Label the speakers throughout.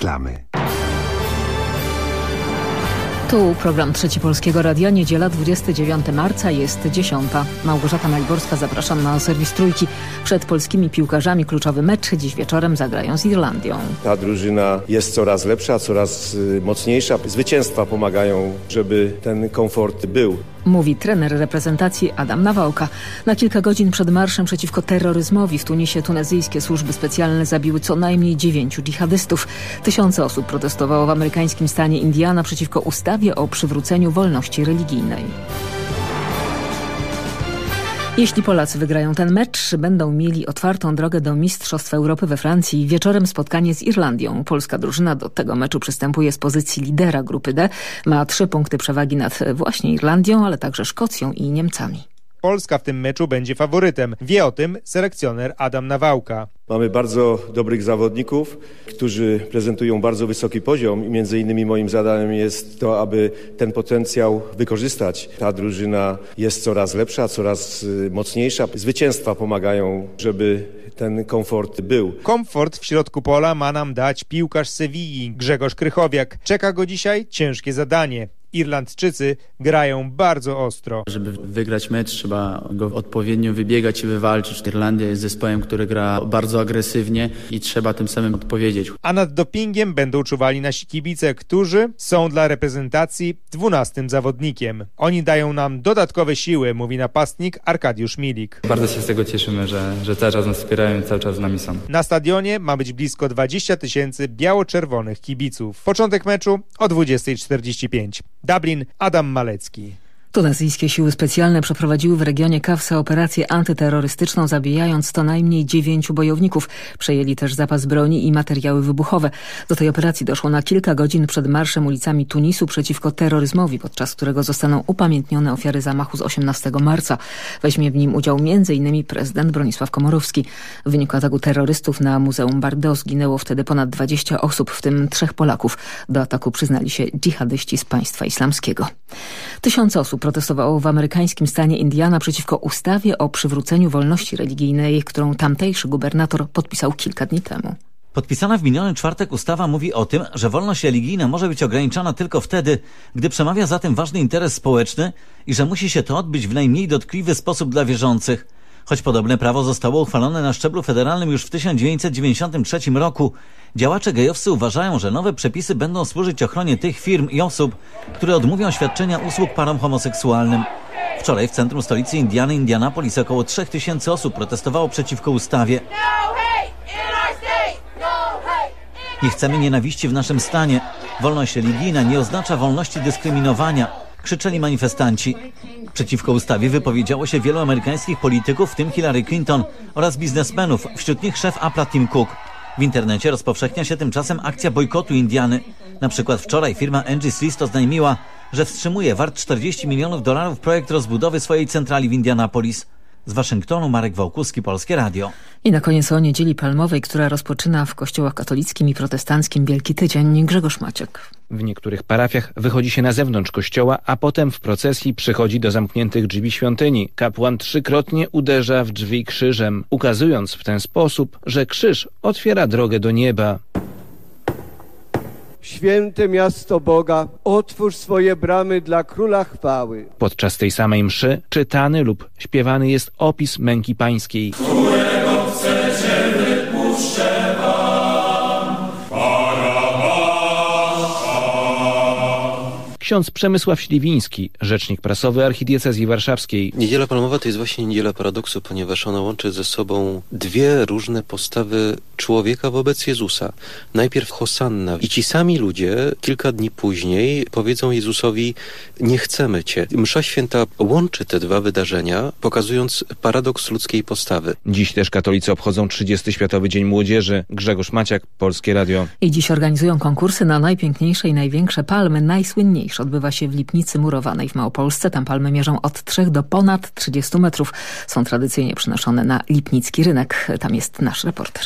Speaker 1: Klamy.
Speaker 2: Tu program Trzeci Polskiego Radia, niedziela 29 marca, jest dziesiąta. Małgorzata Maliborska, zapraszam na serwis Trójki. Przed polskimi piłkarzami kluczowy mecz dziś wieczorem zagrają z Irlandią.
Speaker 3: Ta drużyna jest coraz lepsza, coraz y, mocniejsza. Zwycięstwa pomagają, żeby ten komfort był.
Speaker 2: Mówi trener reprezentacji Adam Nawałka. Na kilka godzin przed marszem przeciwko terroryzmowi w Tunisie tunezyjskie służby specjalne zabiły co najmniej dziewięciu dżihadystów. Tysiące osób protestowało w amerykańskim stanie Indiana przeciwko ustawie o przywróceniu wolności religijnej. Jeśli Polacy wygrają ten mecz, będą mieli otwartą drogę do Mistrzostw Europy we Francji. Wieczorem spotkanie z Irlandią. Polska drużyna do tego meczu przystępuje z pozycji lidera grupy D. Ma trzy punkty przewagi nad właśnie Irlandią, ale także Szkocją i Niemcami.
Speaker 4: Polska w tym meczu będzie faworytem. Wie o tym selekcjoner Adam Nawałka.
Speaker 3: Mamy bardzo dobrych zawodników, którzy prezentują bardzo wysoki poziom i między innymi moim zadaniem jest to, aby ten potencjał wykorzystać. Ta drużyna jest coraz lepsza, coraz y, mocniejsza. Zwycięstwa pomagają, żeby ten komfort był.
Speaker 4: Komfort w środku pola ma nam dać piłkarz Sewilli Grzegorz Krychowiak. Czeka go dzisiaj ciężkie zadanie. Irlandczycy grają bardzo ostro.
Speaker 5: Żeby wygrać mecz trzeba go odpowiednio wybiegać i wywalczyć. Irlandia jest zespołem, który gra bardzo agresywnie i trzeba tym samym odpowiedzieć.
Speaker 4: A nad dopingiem będą czuwali nasi kibice, którzy są dla reprezentacji dwunastym zawodnikiem. Oni dają nam dodatkowe siły, mówi napastnik Arkadiusz Milik.
Speaker 6: Bardzo się z tego cieszymy, że, że cały czas nas wspierają i cały czas z nami są.
Speaker 4: Na stadionie ma być blisko 20 tysięcy biało-czerwonych kibiców. Początek meczu o 20.45. Dublin, Adam Malecki.
Speaker 2: Tunezyjskie siły specjalne przeprowadziły w regionie Kafsa operację antyterrorystyczną, zabijając co najmniej dziewięciu bojowników. Przejęli też zapas broni i materiały wybuchowe. Do tej operacji doszło na kilka godzin przed marszem ulicami Tunisu przeciwko terroryzmowi, podczas którego zostaną upamiętnione ofiary zamachu z 18 marca. Weźmie w nim udział m.in. prezydent Bronisław Komorowski. W wyniku ataku terrorystów na Muzeum Bardo zginęło wtedy ponad 20 osób, w tym trzech Polaków. Do ataku przyznali się dżihadyści z państwa islamskiego. Tysiące osób protestowało w amerykańskim stanie Indiana przeciwko ustawie o przywróceniu wolności religijnej, którą tamtejszy gubernator podpisał kilka dni temu.
Speaker 7: Podpisana w miniony czwartek ustawa mówi o tym, że wolność religijna może być ograniczona tylko wtedy, gdy przemawia za tym ważny interes społeczny i że musi się to odbyć w najmniej dotkliwy sposób dla wierzących. Choć podobne prawo zostało uchwalone na szczeblu federalnym już w 1993 roku, działacze gejowscy uważają, że nowe przepisy będą służyć ochronie tych firm i osób, które odmówią świadczenia usług parom homoseksualnym. Wczoraj w centrum stolicy Indiany, Indianapolis, około 3000 osób protestowało przeciwko ustawie. Nie chcemy nienawiści w naszym stanie. Wolność religijna nie oznacza wolności dyskryminowania, krzyczeli manifestanci. Przeciwko ustawie wypowiedziało się wielu amerykańskich polityków, w tym Hillary Clinton oraz biznesmenów, wśród nich szef Apple Tim Cook. W internecie rozpowszechnia się tymczasem akcja bojkotu Indiany. Na przykład wczoraj firma Angie Swiss oznajmiła, że wstrzymuje wart 40 milionów dolarów projekt rozbudowy swojej centrali w Indianapolis. Z Waszyngtonu Marek Wałkuski, Polskie Radio.
Speaker 2: I na koniec o Niedzieli Palmowej, która rozpoczyna w kościołach katolickim i protestanckim Wielki Tydzień. Grzegorz Maciek.
Speaker 8: W niektórych parafiach wychodzi się na zewnątrz kościoła, a potem w procesji przychodzi do zamkniętych drzwi świątyni. Kapłan trzykrotnie uderza w drzwi krzyżem, ukazując w ten sposób, że krzyż otwiera drogę do nieba.
Speaker 9: Święte miasto Boga, otwórz swoje bramy dla Króla Chwały.
Speaker 8: Podczas tej samej mszy czytany lub śpiewany jest opis męki pańskiej.
Speaker 10: Którego chcecie wypuszczę
Speaker 8: Ksiądz Przemysław Śliwiński, rzecznik prasowy archidiecezji warszawskiej.
Speaker 11: Niedziela Palmowa to jest właśnie niedziela paradoksu, ponieważ ona łączy ze sobą dwie różne postawy człowieka wobec Jezusa. Najpierw Hosanna i ci sami ludzie kilka dni później powiedzą Jezusowi nie chcemy Cię. Msza Święta łączy te dwa wydarzenia, pokazując paradoks ludzkiej postawy.
Speaker 8: Dziś też katolicy obchodzą 30. Światowy Dzień Młodzieży. Grzegorz Maciak, Polskie Radio.
Speaker 2: I dziś organizują konkursy na najpiękniejsze i największe palmy, najsłynniejsze odbywa się w Lipnicy Murowanej w Małopolsce. Tam palmy mierzą od 3 do ponad 30 metrów. Są tradycyjnie przynoszone na Lipnicki Rynek. Tam jest nasz reporter.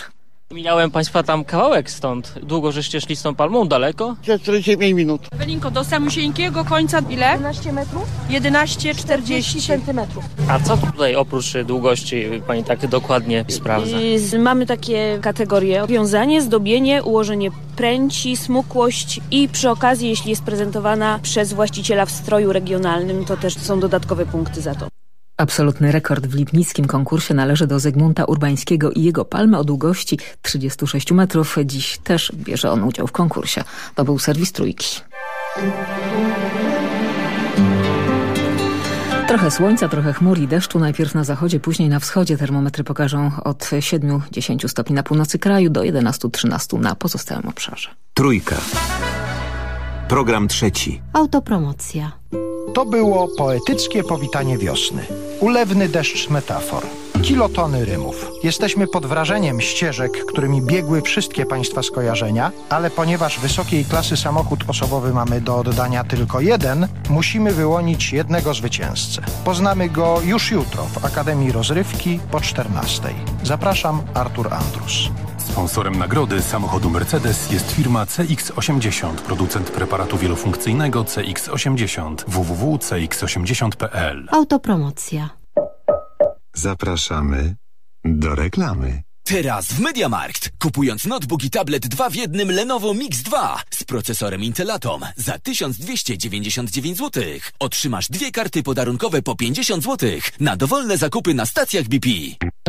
Speaker 1: Mijałem państwa tam kawałek stąd. Długo żeście szli z tą palmą? Daleko?
Speaker 12: 45 minut.
Speaker 13: Welinko, do samusieńkiego końca ile? 11 metrów. 11,40 centymetrów.
Speaker 1: A co tutaj oprócz długości pani tak dokładnie sprawdza?
Speaker 13: Mamy takie kategorie. Wiązanie, zdobienie, ułożenie pręci, smukłość i przy okazji, jeśli jest prezentowana przez właściciela w stroju regionalnym, to też są dodatkowe punkty za to.
Speaker 2: Absolutny rekord w lipnickim konkursie należy do Zygmunta Urbańskiego i jego palmy o długości 36 metrów. Dziś też bierze on udział w konkursie. To był serwis Trójki. Trochę słońca, trochę chmur i deszczu. Najpierw na zachodzie, później na wschodzie. Termometry pokażą od 7-10 stopni na północy kraju do 11-13 na pozostałym obszarze.
Speaker 14: Trójka. Program trzeci.
Speaker 15: Autopromocja.
Speaker 8: To było poetyckie powitanie wiosny. Ulewny deszcz metafor. Kilotony rymów. Jesteśmy pod wrażeniem ścieżek, którymi biegły wszystkie Państwa skojarzenia, ale ponieważ wysokiej klasy samochód osobowy mamy do oddania tylko jeden, musimy wyłonić jednego zwycięzcę. Poznamy go już jutro w Akademii Rozrywki po 14. Zapraszam, Artur Andrus.
Speaker 16: Sponsorem nagrody samochodu Mercedes jest firma CX80, producent preparatu wielofunkcyjnego CX80 www.cx80.pl.
Speaker 15: Autopromocja.
Speaker 17: Zapraszamy do reklamy.
Speaker 18: Teraz w MediaMarkt. Kupując notebook i tablet 2 w jednym Lenovo Mix 2 z procesorem Intel Atom za 1299 zł. Otrzymasz dwie karty podarunkowe po 50 zł na dowolne zakupy na stacjach BP.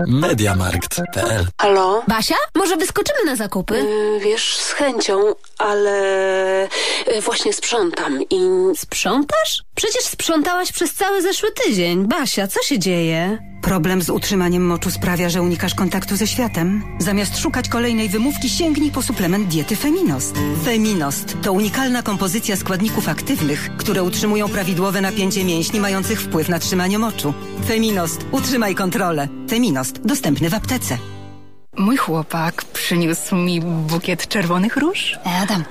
Speaker 18: MediaMarkt.pl
Speaker 19: Halo? Basia? Może wyskoczymy na zakupy? Yy, wiesz, z chęcią, ale yy, właśnie sprzątam i...
Speaker 20: Sprzątasz? Przecież sprzątałaś przez cały zeszły tydzień. Basia, co się dzieje?
Speaker 21: Problem z utrzymaniem moczu sprawia, że unikasz kontaktu ze światem. Zamiast szukać kolejnej wymówki, sięgnij po suplement diety Feminost. Feminost to unikalna kompozycja składników aktywnych, które utrzymują prawidłowe napięcie mięśni mających wpływ na trzymanie moczu. Feminost. Utrzymaj kontrolę. Feminost. Dostępny w aptece.
Speaker 22: Mój chłopak przyniósł mi bukiet czerwonych róż.
Speaker 23: Adam,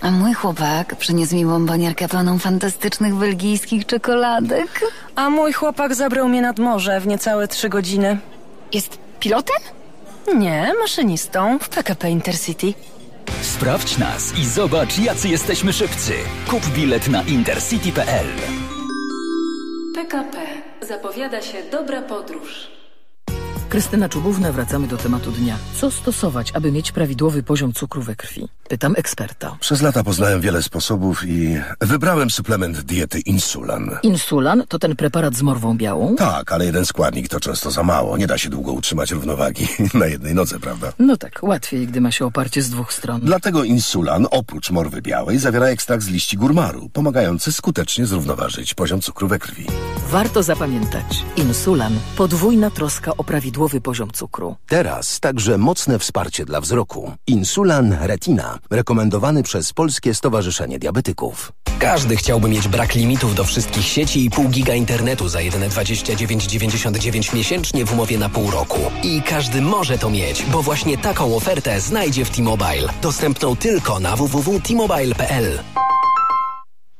Speaker 23: a mój chłopak przyniósł mi bombonierkę pełną fantastycznych belgijskich czekoladek.
Speaker 22: A mój chłopak zabrał mnie nad morze w niecałe trzy godziny.
Speaker 23: Jest pilotem?
Speaker 22: Nie, maszynistą w PKP Intercity.
Speaker 18: Sprawdź nas i zobacz, jacy jesteśmy szybcy. Kup bilet na intercity.pl.
Speaker 24: PKP. Zapowiada się dobra podróż.
Speaker 25: Krystyna Czubówna, wracamy do tematu dnia. Co stosować, aby mieć prawidłowy poziom cukru we krwi? Pytam eksperta.
Speaker 26: Przez lata poznałem wiele sposobów i wybrałem suplement diety Insulan.
Speaker 25: Insulan to ten preparat z morwą białą?
Speaker 26: Tak, ale jeden składnik to często za mało. Nie da się długo utrzymać równowagi na jednej nodze, prawda?
Speaker 25: No tak, łatwiej, gdy ma się oparcie z dwóch stron.
Speaker 26: Dlatego Insulan, oprócz morwy białej, zawiera ekstrakt z liści gurmaru, pomagający skutecznie zrównoważyć poziom cukru we krwi.
Speaker 25: Warto zapamiętać. Insulan. Podwójna troska o prawidłowy poziom cukru.
Speaker 27: Teraz także mocne wsparcie dla wzroku. Insulan Retina, rekomendowany przez Polskie Stowarzyszenie Diabetyków.
Speaker 28: Każdy chciałby mieć brak limitów do wszystkich sieci i pół giga internetu za jedyne 29,99 miesięcznie w umowie na pół roku. I każdy może to mieć, bo właśnie taką ofertę znajdzie w T-Mobile. Dostępną tylko na www.tmobile.pl.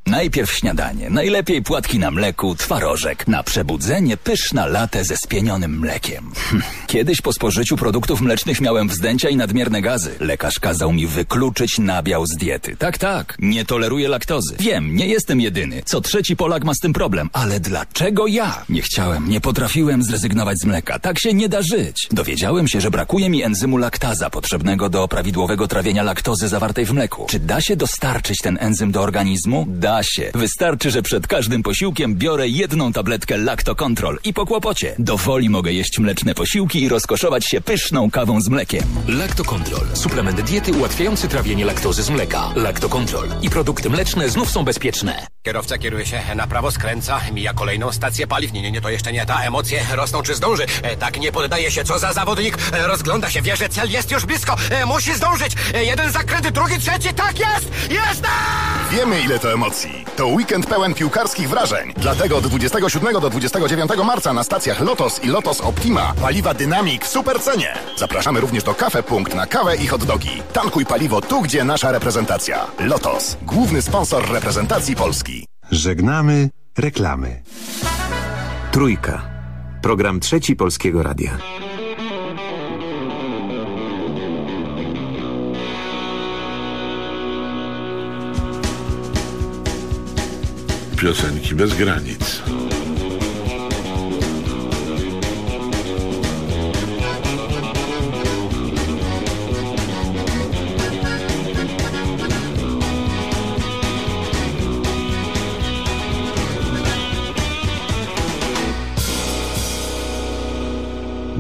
Speaker 18: Najpierw śniadanie, najlepiej płatki na mleku, twarożek. Na przebudzenie pyszna latę ze spienionym mlekiem. Hm. Kiedyś po spożyciu produktów mlecznych miałem wzdęcia i nadmierne gazy. Lekarz kazał mi wykluczyć nabiał z diety. Tak, tak, nie toleruję laktozy. Wiem, nie jestem jedyny. Co trzeci Polak ma z tym problem. Ale dlaczego ja? Nie chciałem, nie potrafiłem zrezygnować z mleka. Tak się nie da żyć. Dowiedziałem się, że brakuje mi enzymu laktaza, potrzebnego do prawidłowego trawienia laktozy zawartej w mleku. Czy da się dostarczyć ten enzym do organizmu? Da Wystarczy, że przed każdym posiłkiem biorę jedną tabletkę Lactocontrol i po kłopocie. Do woli mogę jeść mleczne posiłki i rozkoszować się pyszną kawą z mlekiem.
Speaker 29: Lactocontrol. Suplement diety ułatwiający trawienie laktozy z mleka. Lactocontrol. I produkty mleczne znów są bezpieczne.
Speaker 11: Kierowca kieruje się na prawo, skręca, mija kolejną stację paliw. Nie, nie, nie, to jeszcze nie ta. Emocje rosną, czy zdąży. E, tak nie poddaje się, co za zawodnik. E, rozgląda się, wie, że cel jest już blisko. E, musi zdążyć. Jeden zakręt, drugi, trzeci. Tak jest! Jest!
Speaker 30: Wiemy, ile to emocji. To weekend pełen piłkarskich wrażeń. Dlatego od 27 do 29 marca na stacjach Lotos i Lotos Optima paliwa Dynamik w super cenie. Zapraszamy również do Kafe Punkt na kawę i hot dogi. Tankuj paliwo tu, gdzie nasza reprezentacja. Lotos, główny sponsor reprezentacji Polski.
Speaker 14: Żegnamy reklamy. Trójka. Program trzeci Polskiego Radia.
Speaker 31: Piosenki bez granic.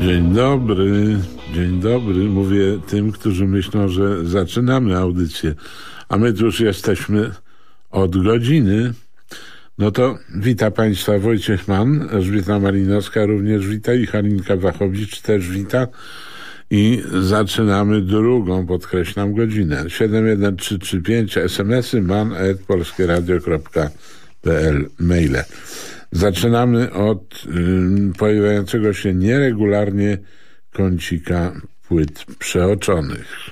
Speaker 31: Dzień dobry, dzień dobry. Mówię tym, którzy myślą, że zaczynamy audycję, a my tu już jesteśmy od godziny. No to wita Państwa Wojciech Mann, Elżbieta Malinowska również wita i Halinka Wachowicz też wita. I zaczynamy drugą, podkreślam, godzinę. 71335 smsy man.polskieradio.pl maile. Zaczynamy od pojawiającego się nieregularnie kącika płyt przeoczonych.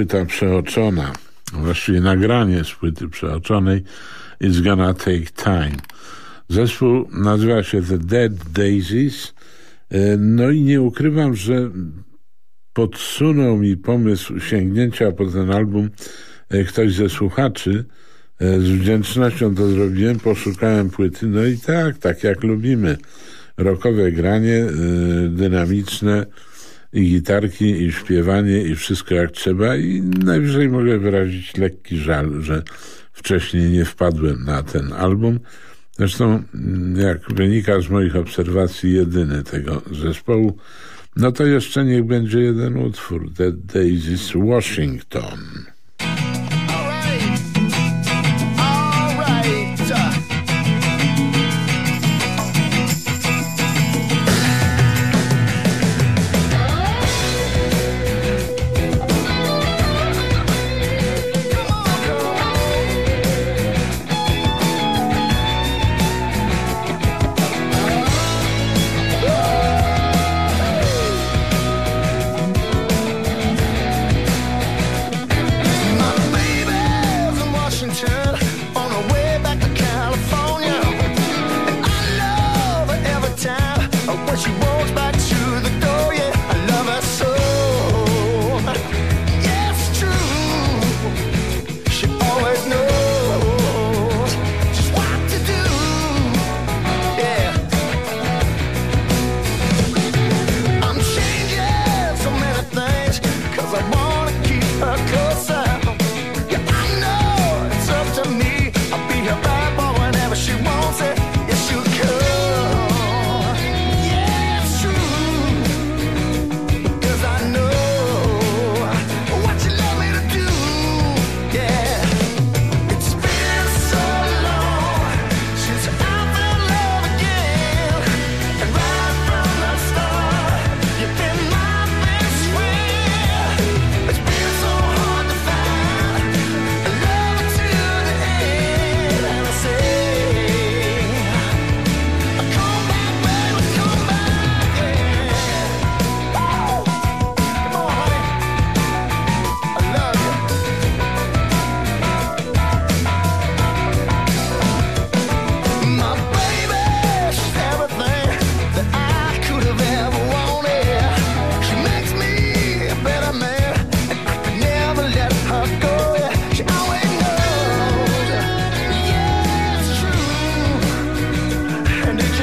Speaker 31: Płyta przeoczona, właściwie nagranie z płyty przeoczonej It's Gonna Take Time. Zespół nazywa się The Dead Daisies. E, no i nie ukrywam, że podsunął mi pomysł sięgnięcia po ten album e, ktoś ze słuchaczy. E, z wdzięcznością to zrobiłem, poszukałem płyty, no i tak, tak jak lubimy. Rokowe granie, dynamiczne, i gitarki, i śpiewanie, i wszystko jak trzeba i najwyżej mogę wyrazić lekki żal, że wcześniej nie wpadłem na ten album. Zresztą, jak wynika z moich obserwacji, jedyny tego zespołu, no to jeszcze niech będzie jeden utwór, The Daisies Washington.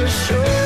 Speaker 31: show.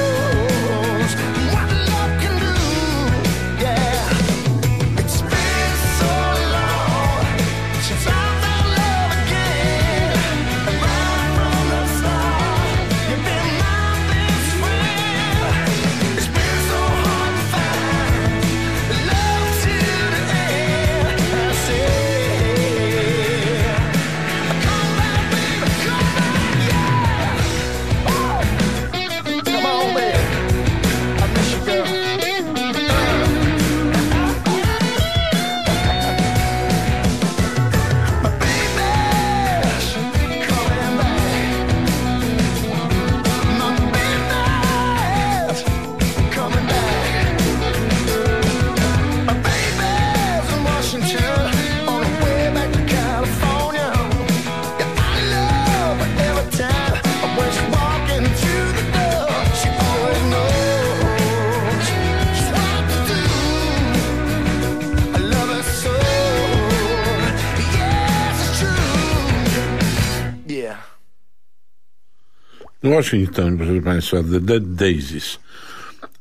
Speaker 32: Washington, proszę Państwa, The Dead Daisies.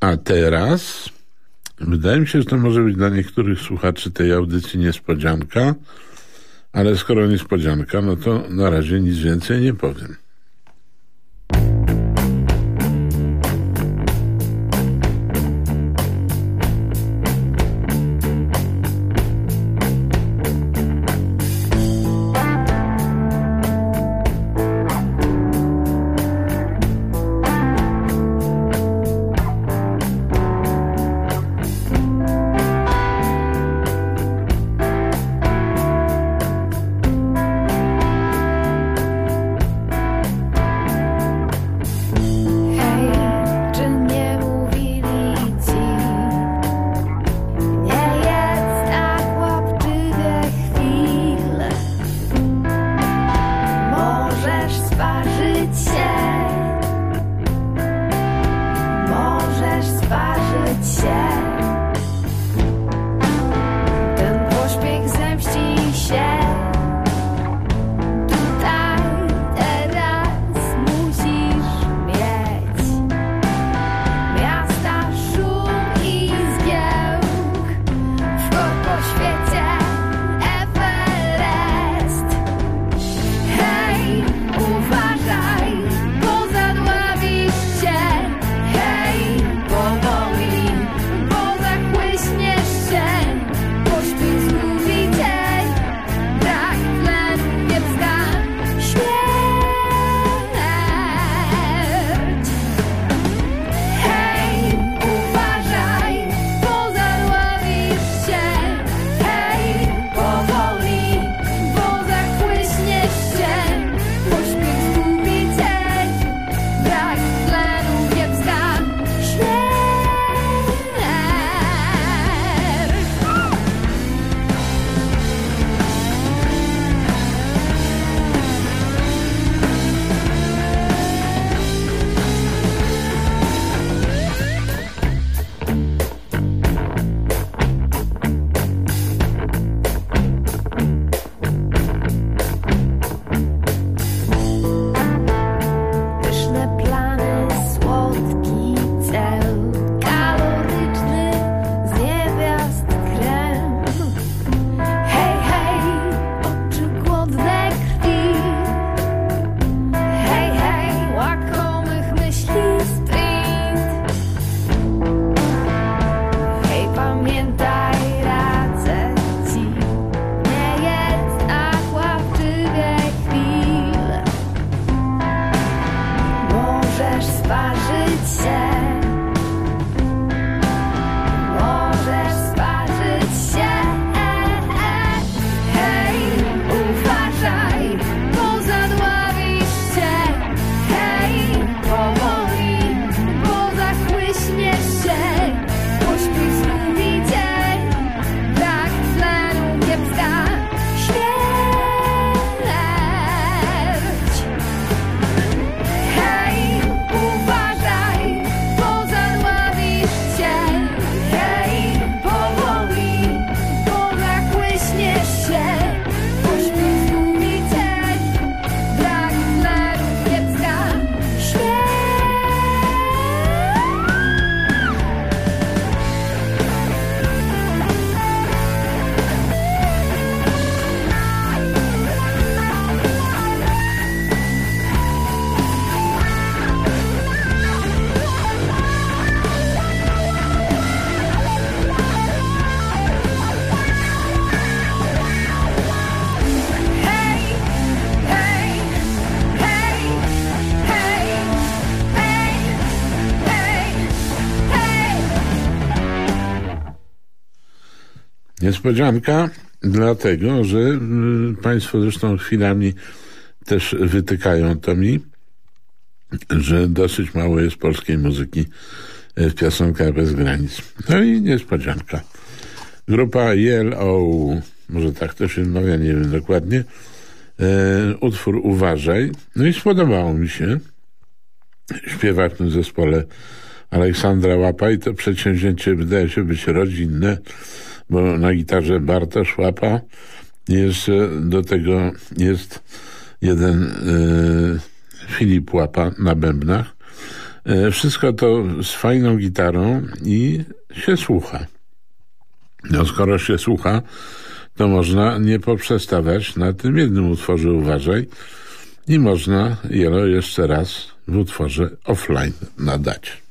Speaker 32: A teraz wydaje mi się, że to może być dla niektórych słuchaczy tej audycji niespodzianka, ale skoro niespodzianka, no to na razie nic więcej nie powiem.
Speaker 33: Niespodzianka, dlatego że y, Państwo zresztą chwilami też wytykają to mi, że dosyć mało jest polskiej muzyki w piosenkach bez granic. No i niespodzianka. Grupa YLO, może tak to się mawia, nie wiem dokładnie, e, utwór Uważaj. No i spodobało mi się. Śpiewa w tym zespole Aleksandra Łapa i to przedsięwzięcie wydaje się być rodzinne, bo na gitarze Bartosz Łapa jeszcze do tego jest jeden e, Filip Łapa na bębnach. E, wszystko to z fajną gitarą i się słucha. No skoro się słucha, to można nie poprzestawać na tym jednym utworze Uważaj i można Jelo jeszcze raz w utworze offline nadać.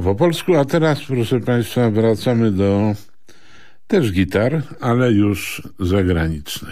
Speaker 31: Było po polsku, a teraz, proszę Państwa, wracamy do też gitar, ale już zagranicznych.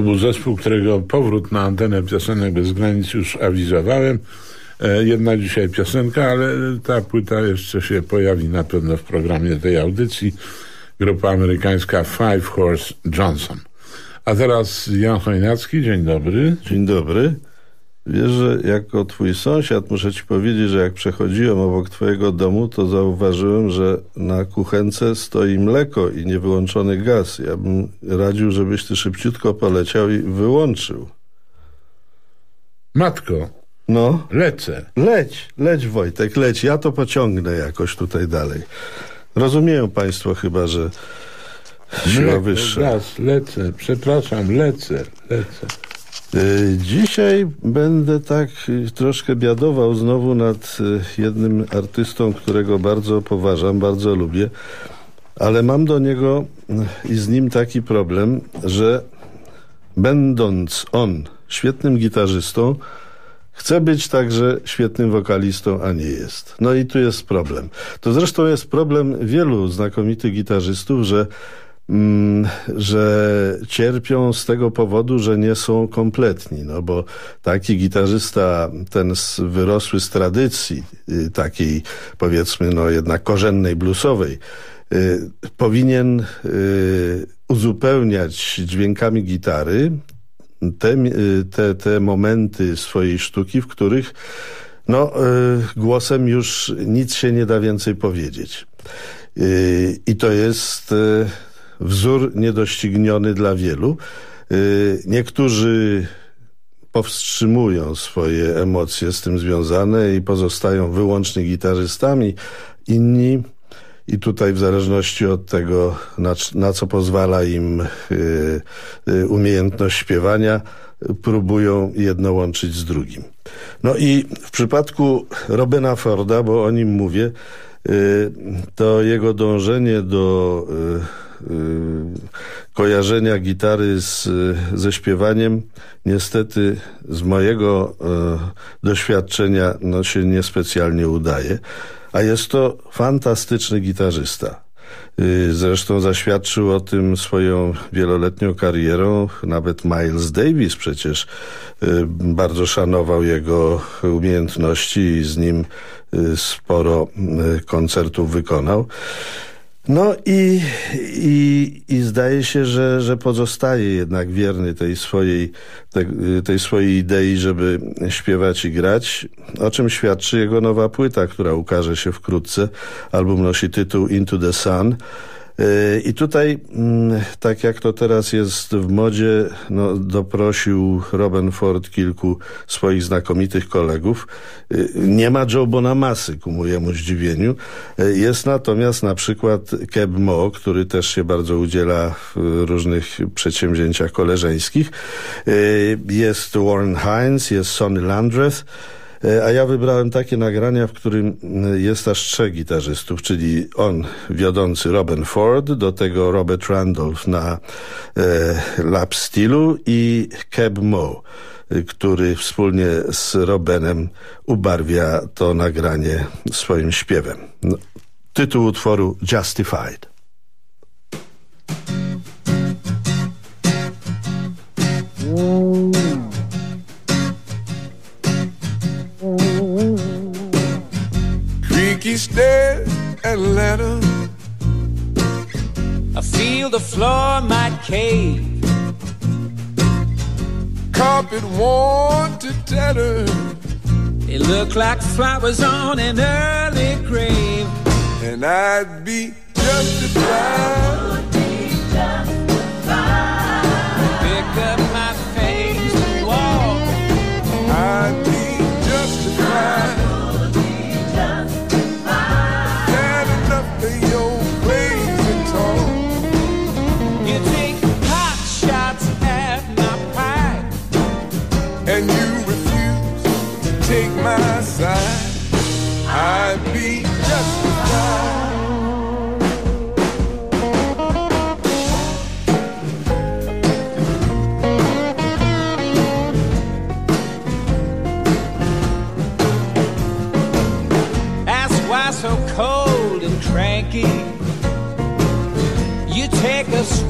Speaker 31: To był zespół, którego powrót na antenę piosenek bez granic już awizowałem. E, jedna dzisiaj piosenka, ale ta płyta jeszcze się pojawi na pewno w programie tej audycji. Grupa amerykańska Five Horse Johnson. A teraz Jan Chojnacki, dzień dobry.
Speaker 34: Dzień dobry. Wiesz, że jako twój sąsiad muszę ci powiedzieć, że jak przechodziłem obok twojego domu, to zauważyłem, że na kuchence stoi mleko i niewyłączony gaz. Ja bym radził, żebyś ty szybciutko poleciał i wyłączył.
Speaker 32: Matko.
Speaker 34: No?
Speaker 32: Lecę.
Speaker 34: Leć, leć Wojtek, leć. Ja to pociągnę jakoś tutaj dalej. Rozumieją państwo chyba, że siła
Speaker 32: Mleko,
Speaker 34: wyższa.
Speaker 32: Gaz, lecę. Przepraszam, lecę, lecę.
Speaker 34: Y, Dzisiaj będę tak troszkę biadował znowu nad y, jednym artystą, którego bardzo poważam, bardzo lubię, ale mam do niego y, i z nim taki problem, że będąc on świetnym gitarzystą, chce być także świetnym wokalistą, a nie jest. No i tu jest problem. To zresztą jest problem wielu znakomitych gitarzystów, że że cierpią z tego powodu, że nie są kompletni, no bo taki gitarzysta, ten wyrosły z tradycji y, takiej powiedzmy no jednak korzennej bluesowej, y, powinien y, uzupełniać dźwiękami gitary te, te, te momenty swojej sztuki, w których no, głosem już nic się nie da więcej powiedzieć. I to jest wzór niedościgniony dla wielu. Y, Niektórzy powstrzymują swoje emocje z tym związane i pozostają wyłącznie gitarzystami. Inni i tutaj w zależności od tego, na, na co pozwala im y, y, umiejętność śpiewania, próbują jedno łączyć z drugim. No i w przypadku Robina Forda, bo o nim mówię, y, to jego dążenie do y, kojarzenia gitary z, ze śpiewaniem niestety z mojego y, doświadczenia no, się niespecjalnie udaje. A jest to fantastyczny gitarzysta. Y, Zresztą zaświadczył o tym swoją wieloletnią karierą. Nawet Miles Davis przecież y, bardzo szanował jego umiejętności i z nim y, sporo y, koncertów wykonał. No i, i, i zdaje się, że, że pozostaje jednak wierny tej swojej, tej, tej swojej idei, żeby śpiewać i grać, o czym świadczy jego nowa płyta, która ukaże się wkrótce. Album nosi tytuł Into the Sun. Yy, I tutaj, mm, tak jak to teraz jest w modzie, no, doprosił Robin Ford kilku swoich znakomitych kolegów. Yy, Nie ma Joe Bonamasy ku mojemu zdziwieniu. Yy, Jest natomiast na przykład Keb Mo, który też się bardzo udziela w różnych przedsięwzięciach koleżeńskich. Jest Warren Hines, jest Sonny Landreth. E, A ja wybrałem takie nagrania, w którym mm, jest aż trzech gitarzystów, czyli on, wiodący Robin Ford, do tego Robert Randolph na e, lap i Keb Mo, y, który wspólnie z Robenem ubarwia to nagranie swoim śpiewem. No, tytuł utworu Justified.
Speaker 35: Creaky stairs and ladders.
Speaker 36: I feel the floor might cave.
Speaker 35: carpet worn to tatters.
Speaker 36: They look like flowers on an early grave.
Speaker 35: And I'd be justified.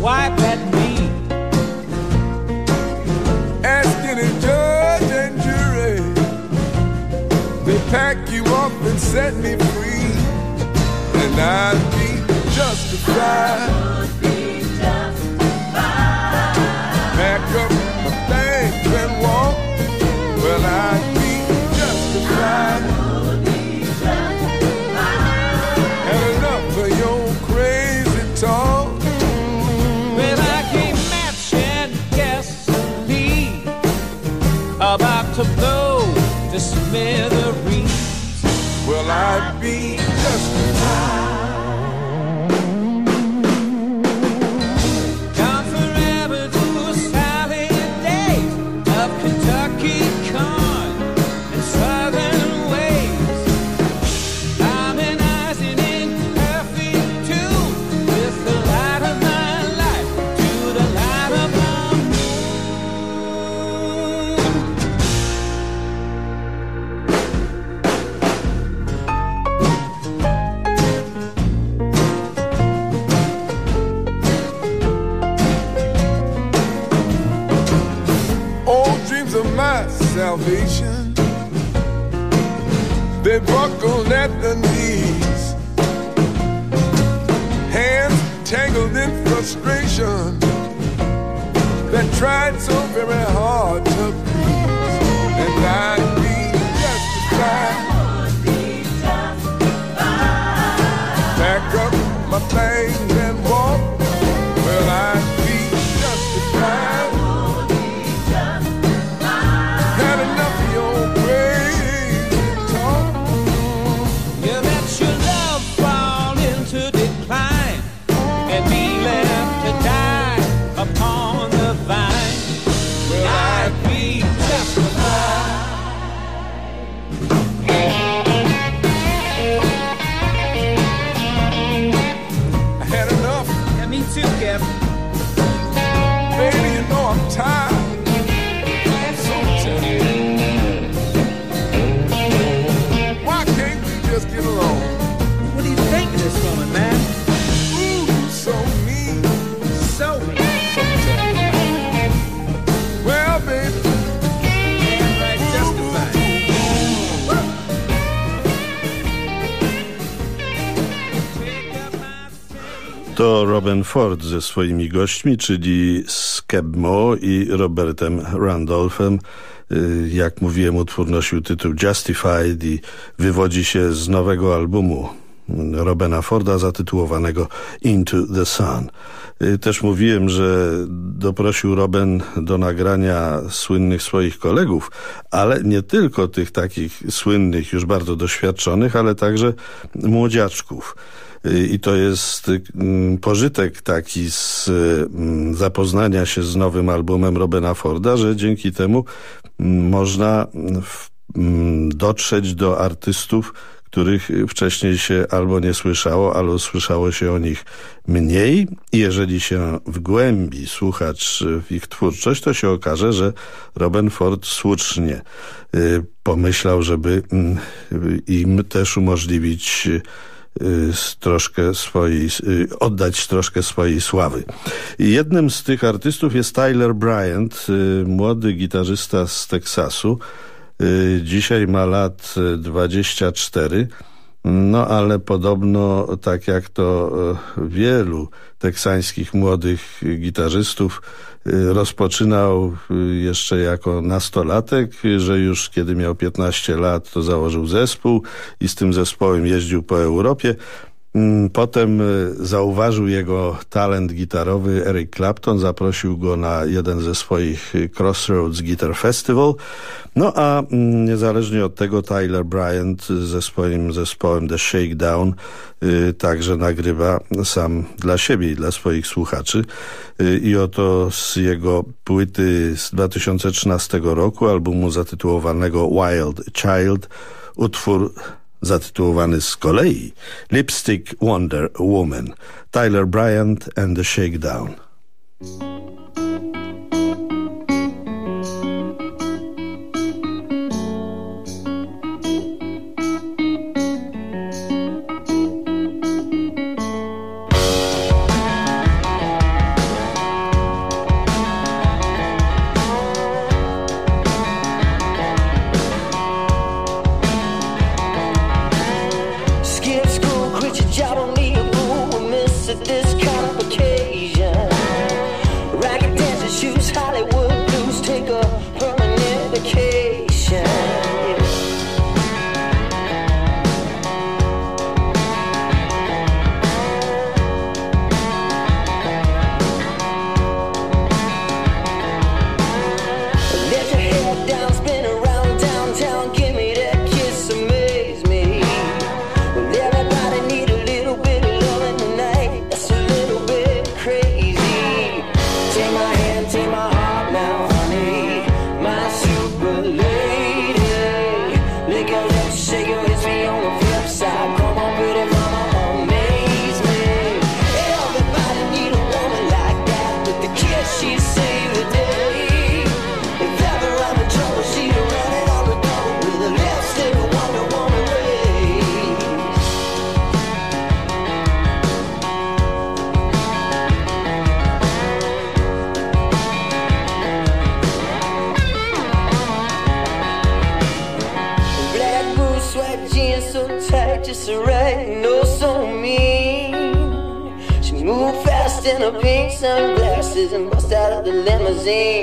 Speaker 36: Swipe at me.
Speaker 35: Asking a judge and jury, they pack you up and set me free, and I'd be justified.
Speaker 36: Smithereens.
Speaker 35: Will I be justified? Salvation, they buckled at the knees. Hands tangled in frustration that tried so very hard To
Speaker 34: Robin Ford ze swoimi gośćmi, czyli Skebmo i Robertem Randolphem. Y, Jak mówiłem, utwór nosił tytuł Justified i wywodzi się z nowego albumu Robena Forda zatytułowanego Into the Sun. Y, Też mówiłem, że doprosił Robin do nagrania słynnych swoich kolegów, ale nie tylko tych takich słynnych, już bardzo doświadczonych, ale także młodziaczków. I to jest mm, pożytek taki z mm, zapoznania się z nowym albumem Robena Forda, że dzięki temu mm, można dotrzeć do artystów, których wcześniej się albo nie słyszało, albo słyszało się o nich mniej. I jeżeli się w głębi słuchać w ich twórczość, to się okaże, że Robin Ford słusznie y, pomyślał, żeby im też umożliwić troszkę swojej, y, oddać troszkę swojej sławy. Jednym z tych artystów jest Tyler Bryant, y, młody gitarzysta z Teksasu. Y, Dzisiaj ma lat y, 24. No ale podobno, tak jak to e, wielu teksańskich młodych gitarzystów, y, rozpoczynał y, jeszcze jako nastolatek, że już kiedy miał 15 lat, to założył zespół i z tym zespołem jeździł po Europie. Mm, Potem y, zauważył jego talent gitarowy Eric Clapton, zaprosił go na jeden ze swoich y, Crossroads Guitar Festival. No a mm, niezależnie od tego Tyler Bryant ze swoim zespołem The Shakedown y, także nagrywa sam dla siebie i dla swoich słuchaczy. I oto z jego płyty z 2013 roku, albumu zatytułowanego Wild Child, utwór zatytułowany z kolei Lipstick Wonder Woman, Tyler Bryant and the Shakedown.
Speaker 31: fazer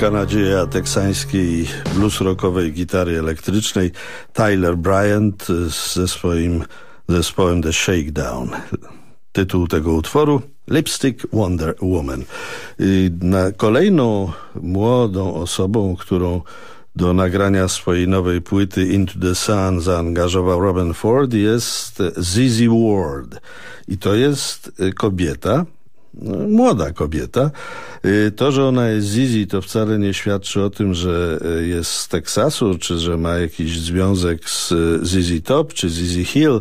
Speaker 34: Wielka nadzieja teksańskiej blues rockowej gitary elektrycznej Tyler Bryant y, ze swoim zespołem The Shakedown. Tytuł tego utworu Lipstick Wonder Woman. Y, Na kolejną młodą osobą, którą do nagrania swojej nowej płyty Into the Sun zaangażował Robin Ford jest Zizi Ward. I to jest y, kobieta, młoda kobieta. Y, To, że ona jest Zizi, to wcale nie świadczy o tym, że y, jest z Teksasu, czy że ma jakiś związek z Zizi Top, czy Zizi Hill.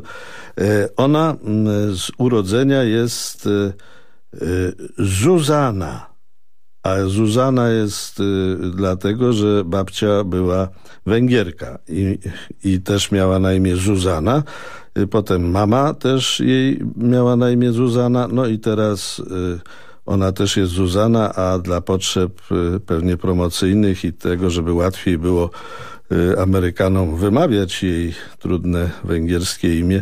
Speaker 34: Y, Ona mm, z urodzenia jest Zuzana. A Zuzana jest dlatego, że babcia była Węgierka i, i też miała na imię Zuzana. Y, Potem mama też jej miała na imię Zuzana. No i teraz y, ona też jest Zuzana, a dla potrzeb y, pewnie promocyjnych i tego, żeby łatwiej było Amerykanom wymawiać jej trudne węgierskie imię,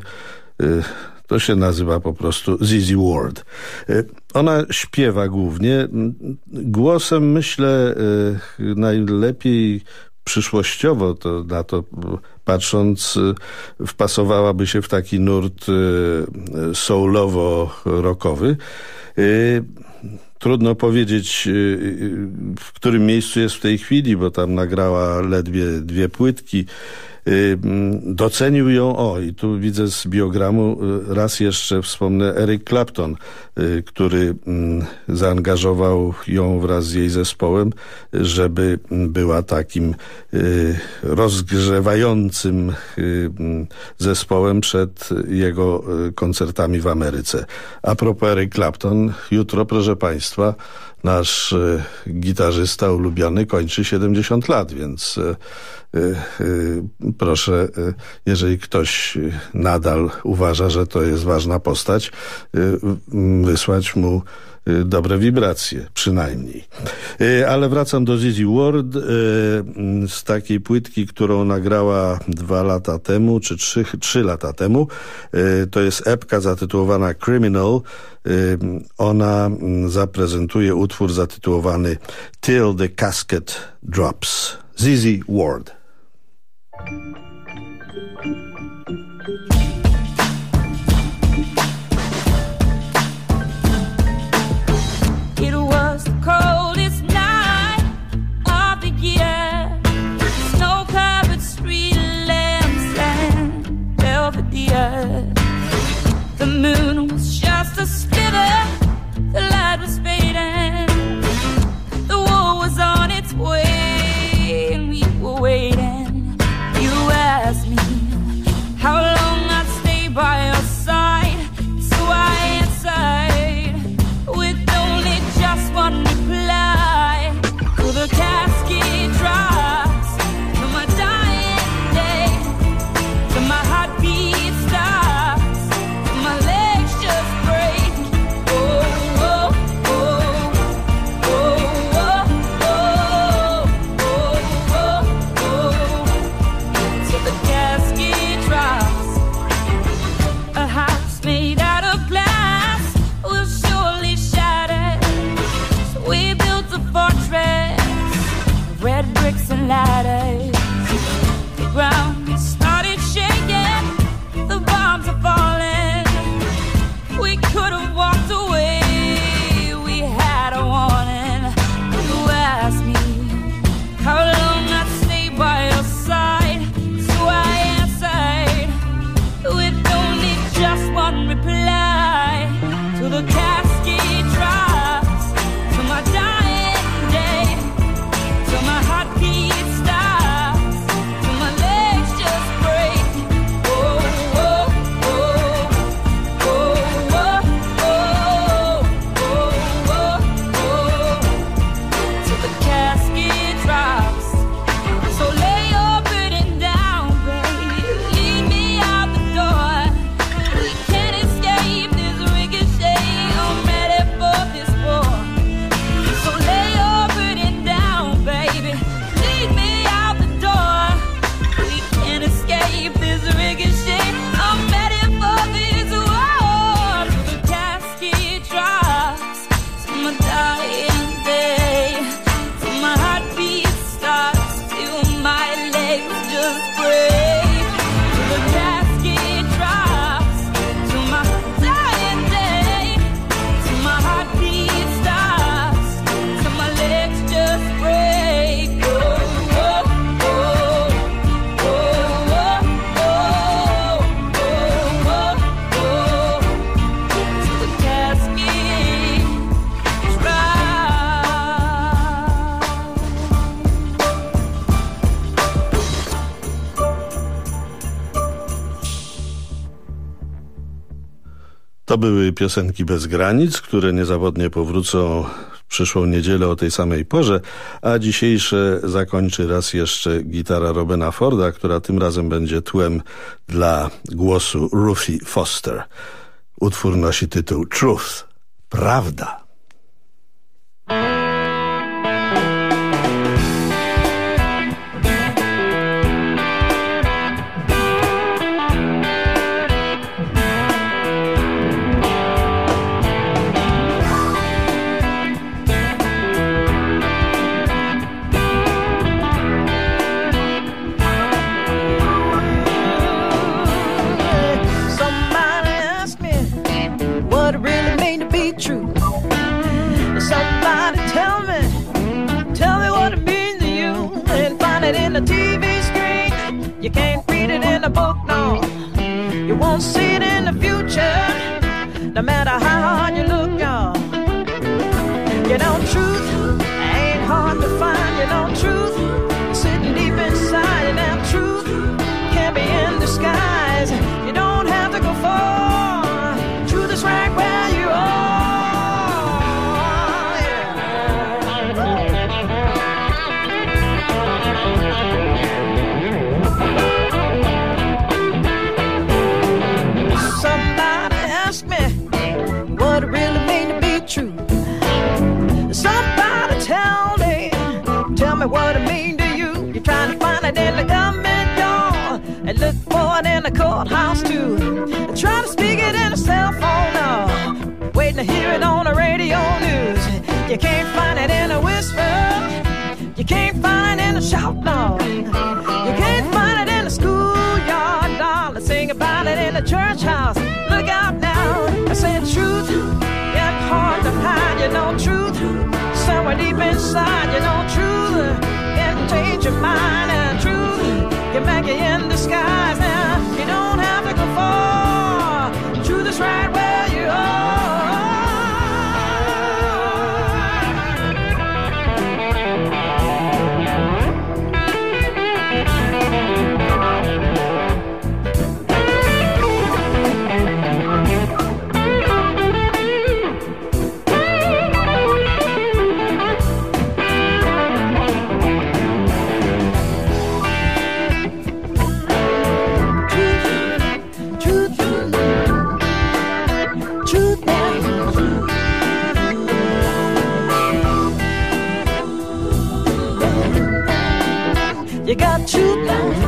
Speaker 34: to się nazywa po prostu Zizi Ward. Ona śpiewa głównie. Głosem myślę najlepiej przyszłościowo to na to patrząc wpasowałaby się w taki nurt y, y, soulowo-rockowy. Y, Trudno powiedzieć, y, w którym miejscu jest w tej chwili, bo tam nagrała ledwie dwie płytki. Docenił ją, o i tu widzę z biogramu, y, raz jeszcze wspomnę Eric Clapton, y, który zaangażował ją wraz z jej zespołem, żeby była takim y, rozgrzewającym zespołem przed jego koncertami w Ameryce. A propos Eric Clapton, jutro, proszę Państwa, nasz y, gitarzysta ulubiony kończy 70 lat, więc y, y, proszę, jeżeli ktoś nadal uważa, że to jest ważna postać, wysłać mu dobre wibracje, przynajmniej. Y, Ale wracam do Zizi Ward y, mm, z takiej płytki, którą nagrała dwa lata temu, czy trzy, trzy lata temu. Y, To jest epka zatytułowana Criminal. Y, Ona mm, zaprezentuje utwór zatytułowany Till the Casket Drops. Zizi Ward.
Speaker 37: the earth. The moon was just a spit. To
Speaker 34: były piosenki bez granic, które niezawodnie powrócą przyszłą niedzielę o tej samej porze, a dzisiejsze zakończy raz jeszcze gitara Robena Forda, która tym razem będzie tłem dla głosu Ruthie Foster. Utwór nosi tytuł Truth, Prawda.
Speaker 38: won't see it in the future. No matter how hard you look. the courthouse too. I try to speak it in a cell phone now. Waiting to hear it on the radio news. You can't find it in a whisper. You can't find it in a shout now. You can't find it in a schoolyard, darling. Sing about it in a church house. Look out now. I said truth, yet hard to hide. You know truth, somewhere deep inside. You know truth, can change your mind. And truth, can make you in disguise. You got two thumbs.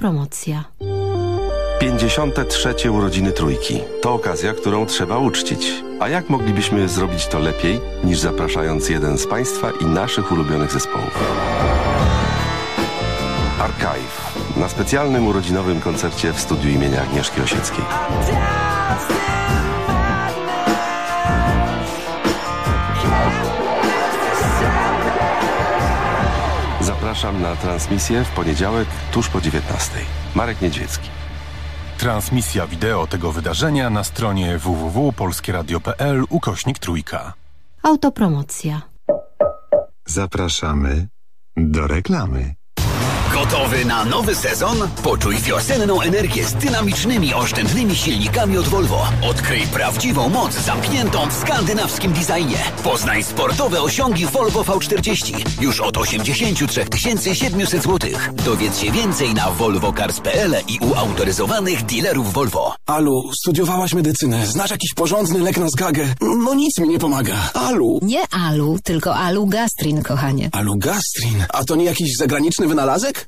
Speaker 15: Autopromocja.
Speaker 39: 53. urodziny trójki. To okazja, którą trzeba uczcić. A jak moglibyśmy zrobić to lepiej, niż zapraszając jeden z Państwa i naszych ulubionych zespołów? Archive. Na specjalnym urodzinowym koncercie w studiu imienia Agnieszki Osieckiej. Zapraszam na transmisję w poniedziałek tuż po 19. Marek Niedźwiecki.
Speaker 40: Transmisja wideo tego wydarzenia na stronie www.polskieradio.pl ukośnik trójka.
Speaker 15: Autopromocja.
Speaker 41: Zapraszamy do reklamy.
Speaker 42: Gotowy na nowy sezon? Poczuj wiosenną energię z dynamicznymi, oszczędnymi silnikami od Volvo. Odkryj prawdziwą moc zamkniętą w skandynawskim designie. Poznaj sportowe osiągi Volvo V40 już od 83 700 zł. Dowiedz się więcej na volvocars.pl i u autoryzowanych dealerów Volvo.
Speaker 43: Alu, studiowałaś medycynę, znasz jakiś porządny lek na zgagę? No nic mi nie pomaga. Alu.
Speaker 23: Nie Alu, tylko Alu Gastrin, kochanie.
Speaker 43: Alu Gastrin? A to nie jakiś zagraniczny wynalazek?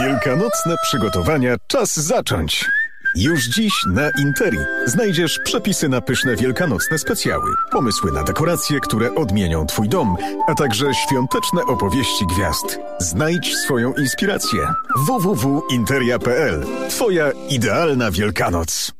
Speaker 16: Wielkanocne przygotowania czas zacząć. Już dziś na Interi znajdziesz przepisy na pyszne wielkanocne specjały, pomysły na dekoracje, które odmienią Twój dom, a także świąteczne opowieści gwiazd. Znajdź swoją inspirację. www.interia.pl Twoja idealna Wielkanoc.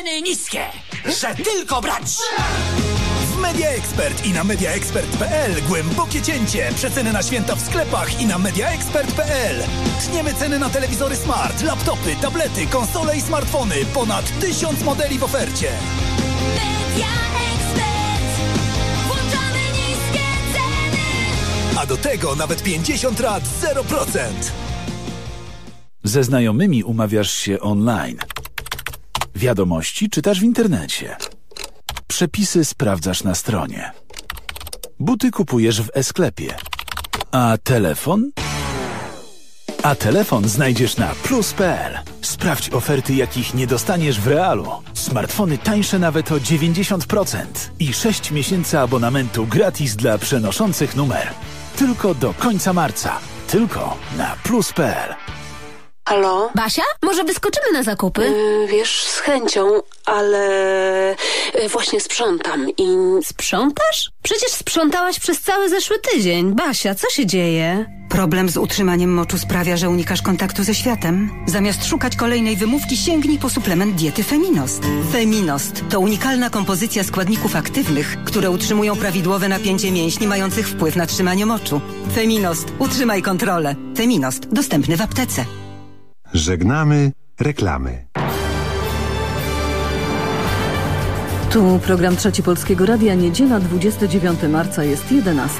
Speaker 37: Ceny niskie, że tylko brać! W Media Expert i na mediaexpert.pl głębokie cięcie. Przeceny na święta w sklepach i na mediaexpert.pl. Tniemy ceny na telewizory smart, laptopy, tablety, konsole i smartfony. Ponad tysiąc modeli w ofercie. A do tego nawet 50 lat 0%.
Speaker 44: Ze znajomymi umawiasz się online. Wiadomości czytasz w internecie. Przepisy sprawdzasz na stronie. Buty kupujesz w e-sklepie. A telefon? A telefon znajdziesz na plus.pl. Sprawdź oferty, jakich nie dostaniesz w realu. Smartfony tańsze nawet o 90% i 6 miesięcy abonamentu gratis dla przenoszących numer. Tylko do końca marca. Tylko na plus.pl.
Speaker 19: Halo?
Speaker 45: Basia, może wyskoczymy na zakupy?
Speaker 19: Yy, wiesz, z chęcią, ale yy, właśnie sprzątam i...
Speaker 45: Sprzątasz? Przecież sprzątałaś przez cały zeszły tydzień. Basia, co się dzieje?
Speaker 21: Problem z utrzymaniem moczu sprawia, że unikasz kontaktu ze światem. Zamiast szukać kolejnej wymówki, sięgnij po suplement diety Feminost. Feminost to unikalna kompozycja składników aktywnych, które utrzymują prawidłowe napięcie mięśni mających wpływ na trzymanie moczu. Feminost. Utrzymaj kontrolę. Feminost. Dostępny w aptece.
Speaker 41: Żegnamy reklamy.
Speaker 2: Tu program Trzeci Polskiego Radia, niedziela 29 marca jest 11.